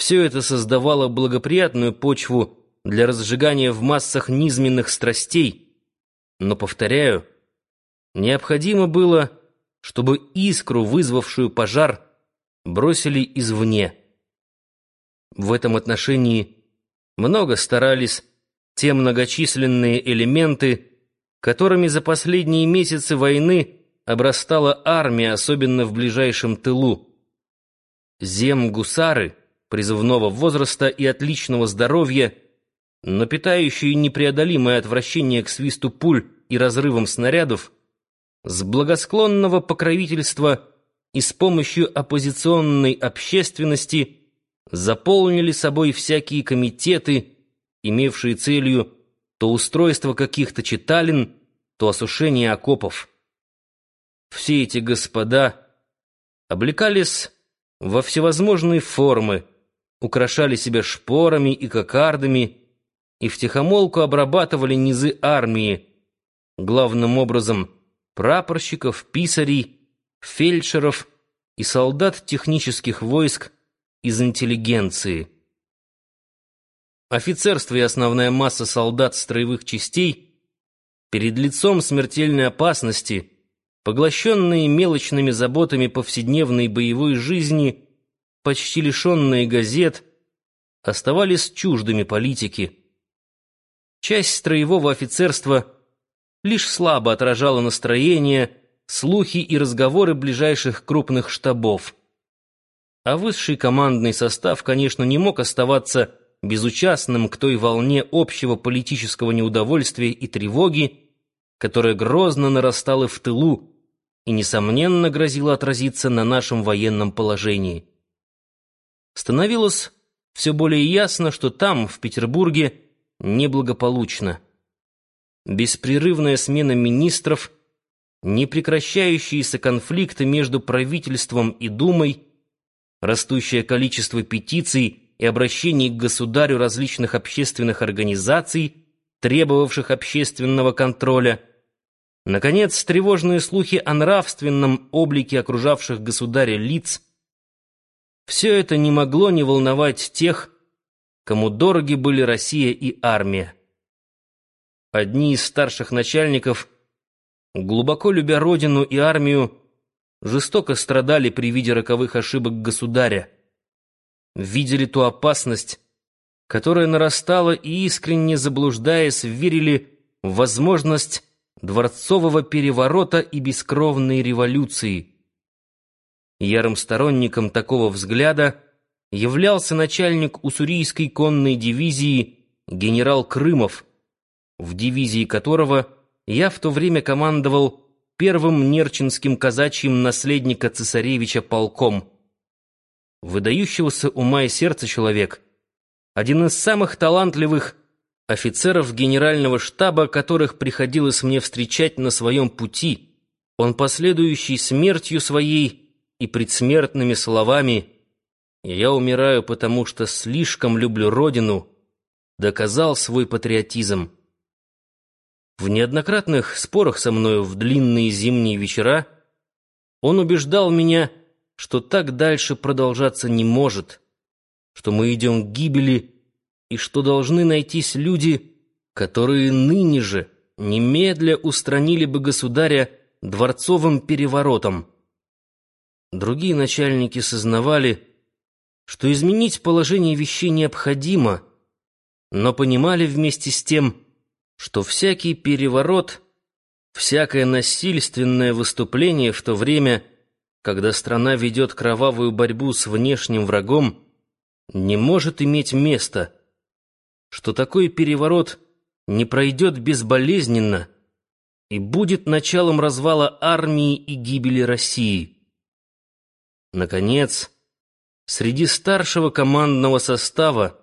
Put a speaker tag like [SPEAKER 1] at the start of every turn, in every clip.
[SPEAKER 1] Все это создавало благоприятную почву для разжигания в массах низменных страстей, но, повторяю, необходимо было, чтобы искру, вызвавшую пожар, бросили извне. В этом отношении много старались те многочисленные элементы, которыми за последние месяцы войны обрастала армия, особенно в ближайшем тылу. Зем-гусары призывного возраста и отличного здоровья, но питающие непреодолимое отвращение к свисту пуль и разрывам снарядов, с благосклонного покровительства и с помощью оппозиционной общественности заполнили собой всякие комитеты, имевшие целью то устройство каких-то читалин, то осушение окопов. Все эти господа облекались во всевозможные формы, украшали себя шпорами и кокардами и втихомолку обрабатывали низы армии, главным образом прапорщиков, писарей, фельдшеров и солдат технических войск из интеллигенции. Офицерство и основная масса солдат строевых частей перед лицом смертельной опасности, поглощенные мелочными заботами повседневной боевой жизни, почти лишенные газет, оставались чуждыми политики. Часть строевого офицерства лишь слабо отражала настроение, слухи и разговоры ближайших крупных штабов. А высший командный состав, конечно, не мог оставаться безучастным к той волне общего политического неудовольствия и тревоги, которая грозно нарастала в тылу и, несомненно, грозила отразиться на нашем военном положении. Становилось все более ясно, что там, в Петербурге, неблагополучно. Беспрерывная смена министров, непрекращающиеся конфликты между правительством и Думой, растущее количество петиций и обращений к государю различных общественных организаций, требовавших общественного контроля, наконец, тревожные слухи о нравственном облике окружавших государя лиц – все это не могло не волновать тех, кому дороги были Россия и армия. Одни из старших начальников, глубоко любя родину и армию, жестоко страдали при виде роковых ошибок государя. Видели ту опасность, которая нарастала и, искренне заблуждаясь, верили в возможность дворцового переворота и бескровной революции. Ярым сторонником такого взгляда являлся начальник уссурийской конной дивизии генерал Крымов, в дивизии которого я в то время командовал первым нерчинским казачьим наследника цесаревича полком. Выдающегося ума и сердца человек, один из самых талантливых офицеров генерального штаба, которых приходилось мне встречать на своем пути, он последующий смертью своей и предсмертными словами «Я умираю, потому что слишком люблю Родину», доказал свой патриотизм. В неоднократных спорах со мною в длинные зимние вечера он убеждал меня, что так дальше продолжаться не может, что мы идем к гибели и что должны найтись люди, которые ныне же немедля устранили бы государя дворцовым переворотом. Другие начальники сознавали, что изменить положение вещей необходимо, но понимали вместе с тем, что всякий переворот, всякое насильственное выступление в то время, когда страна ведет кровавую борьбу с внешним врагом, не может иметь места, что такой переворот не пройдет безболезненно и будет началом развала армии и гибели России. Наконец, среди старшего командного состава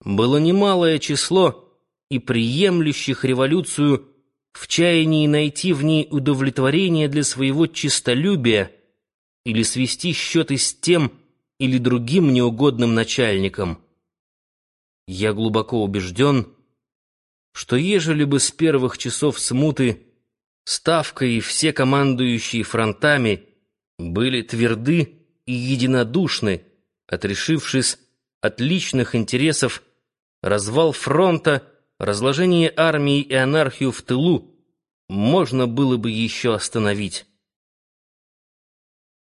[SPEAKER 1] было немалое число и приемлющих революцию в чаянии найти в ней удовлетворение для своего честолюбия или свести счеты с тем или другим неугодным начальником. Я глубоко убежден, что ежели бы с первых часов смуты Ставка и все командующие фронтами были тверды и единодушны, отрешившись от личных интересов, развал фронта, разложение армии и анархию в тылу можно было бы еще остановить.